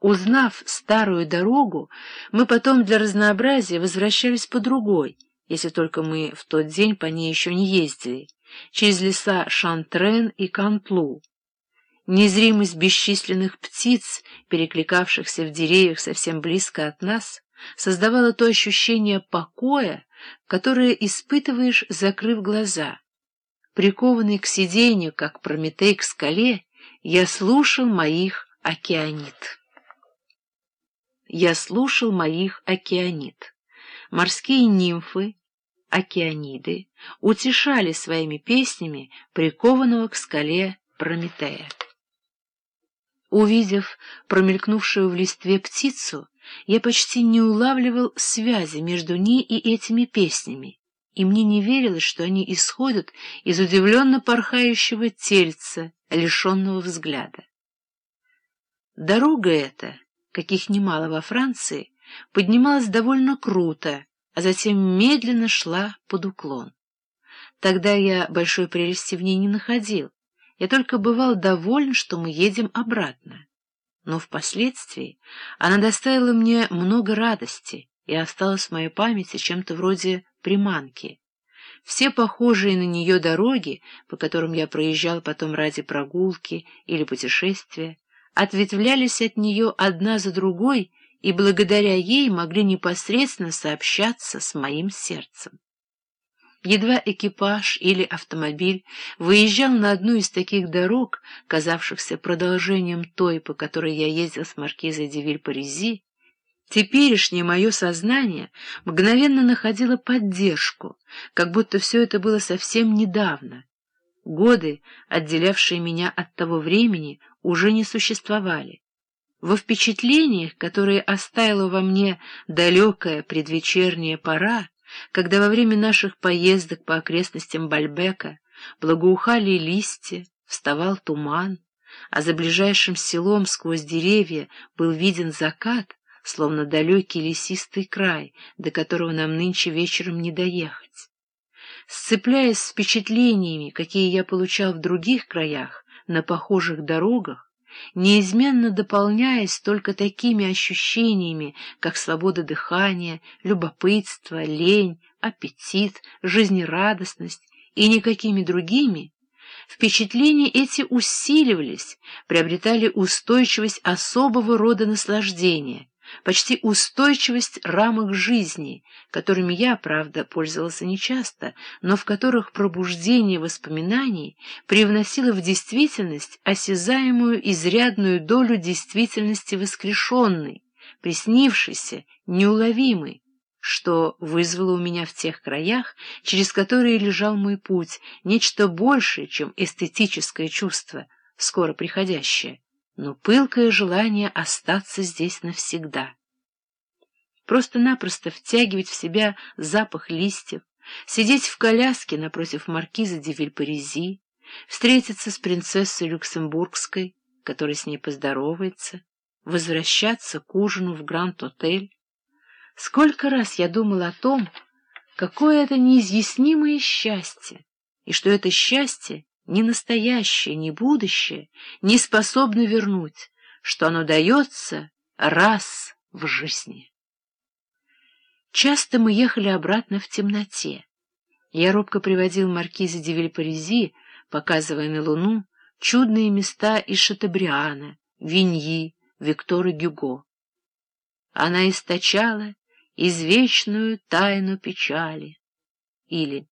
Узнав старую дорогу, мы потом для разнообразия возвращались по другой, если только мы в тот день по ней еще не ездили, через леса Шантрен и Канплу. Незримость бесчисленных птиц, перекликавшихся в деревьях совсем близко от нас, создавала то ощущение покоя, которое испытываешь, закрыв глаза. Прикованный к сиденью, как Прометей к скале, я слушал моих океанит. Я слушал моих океанит. Морские нимфы, океаниды, утешали своими песнями прикованного к скале Прометея. Увидев промелькнувшую в листве птицу, я почти не улавливал связи между ней и этими песнями, и мне не верилось, что они исходят из удивленно порхающего тельца, лишенного взгляда. Дорога эта, каких немало во Франции, поднималась довольно круто, а затем медленно шла под уклон. Тогда я большой прелести в ней не находил, я только бывал доволен, что мы едем обратно. Но впоследствии она доставила мне много радости и осталась в моей памяти чем-то вроде приманки. Все похожие на нее дороги, по которым я проезжал потом ради прогулки или путешествия, ответвлялись от нее одна за другой и благодаря ей могли непосредственно сообщаться с моим сердцем. Едва экипаж или автомобиль выезжал на одну из таких дорог, казавшихся продолжением той, по которой я ездил с маркизой де Виль-Паризи, теперешнее мое сознание мгновенно находило поддержку, как будто все это было совсем недавно. Годы, отделявшие меня от того времени, уже не существовали. Во впечатлениях, которые оставила во мне далекая предвечерняя пора, когда во время наших поездок по окрестностям Бальбека благоухали листья, вставал туман, а за ближайшим селом сквозь деревья был виден закат, словно далекий лесистый край, до которого нам нынче вечером не доехать. Сцепляясь с впечатлениями, какие я получал в других краях, на похожих дорогах, неизменно дополняясь только такими ощущениями, как свобода дыхания, любопытство, лень, аппетит, жизнерадостность и никакими другими, впечатления эти усиливались, приобретали устойчивость особого рода наслаждения, почти устойчивость рамок жизни, которыми я, правда, пользовался нечасто, но в которых пробуждение воспоминаний привносило в действительность осязаемую изрядную долю действительности воскрешенной, приснившейся, неуловимой, что вызвало у меня в тех краях, через которые лежал мой путь, нечто большее, чем эстетическое чувство, скоро приходящее но пылкое желание остаться здесь навсегда. Просто-напросто втягивать в себя запах листьев, сидеть в коляске напротив маркиза де Вильпарези, встретиться с принцессой Люксембургской, которая с ней поздоровается, возвращаться к ужину в Гранд-отель. Сколько раз я думал о том, какое это неизъяснимое счастье, и что это счастье ни настоящее, ни будущее не способны вернуть, что оно дается раз в жизни. Часто мы ехали обратно в темноте. Я робко приводил маркизе де Вильпарези, показывая на луну, чудные места из Шатабриана, Виньи, Виктора Гюго. Она источала извечную тайну печали. Или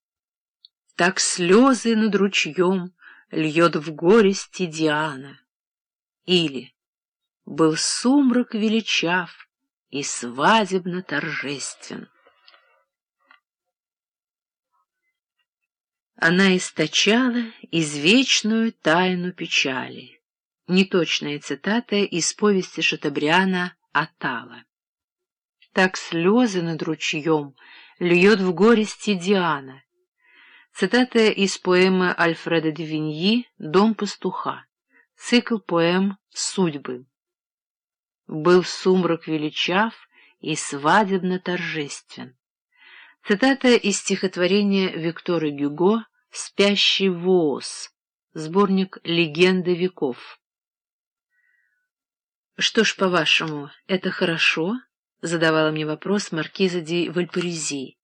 так слезы над ручьем льет в горести Диана. Или был сумрак величав и свадебно торжествен. Она источала извечную тайну печали. Неточная цитата из повести Шатабриана «Атала». Так слезы над ручьем льет в горести Диана — Цитата из поэмы Альфреда де «Дом пастуха», цикл поэм «Судьбы». «Был сумрак величав и свадебно торжествен». Цитата из стихотворения Виктора Гюго «Спящий воос», сборник «Легенды веков». «Что ж, по-вашему, это хорошо?» — задавала мне вопрос маркиза ди Вальпаризи.